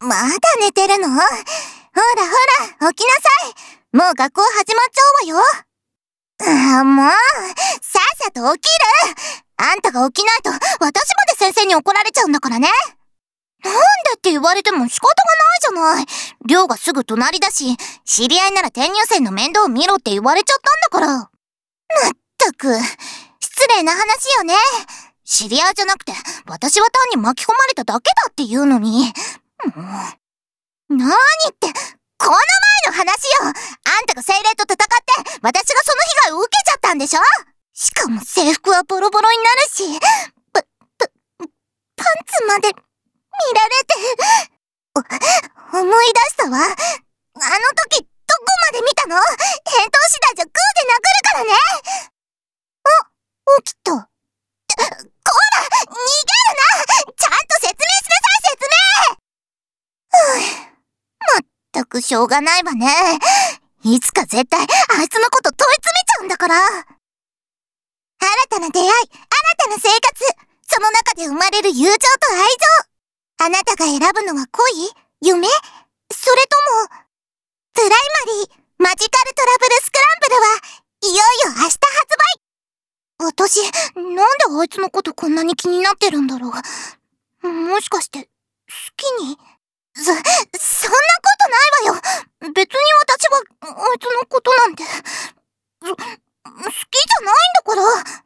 まだ寝てるの？ほらほら、起きなさい。もう学校始まっちゃうわよ。あもう、さっさと起きるあんたが起きないと、私まで先生に怒られちゃうんだからね。なんでって言われても仕方がないじゃない。寮がすぐ隣だし、知り合いなら転入生の面倒を見ろって言われちゃったんだから。まったく、失礼な話よね。知り合いじゃなくて、私は単に巻き込まれただけだって言うのに。もう。なーにって、この前の話よあんたが精霊と戦って、私がその被害を受けちゃったんでしょ？しかも制服はボロボロになるし、パ、パ、パンツまで、見られて。思い出したわ。あの時、どこまで見たの？返答次第じゃグーで殴るからねあ、起きた。こら逃げるなちゃんと説明しなさい説明まったくしょうがないわね。いつか絶対、あいつのこと問い詰めちゃうんだから。新たな出会い、新たな生活、その中で生まれる友情と愛情。あなたが選ぶのは恋？夢？それとも、プライマリー、マジカルトラブルスクランブルは、いよいよ明日発売私、なんであいつのことこんなに気になってるんだろう。もしかして、好きに？いつのことなんて、好きじゃないんだから。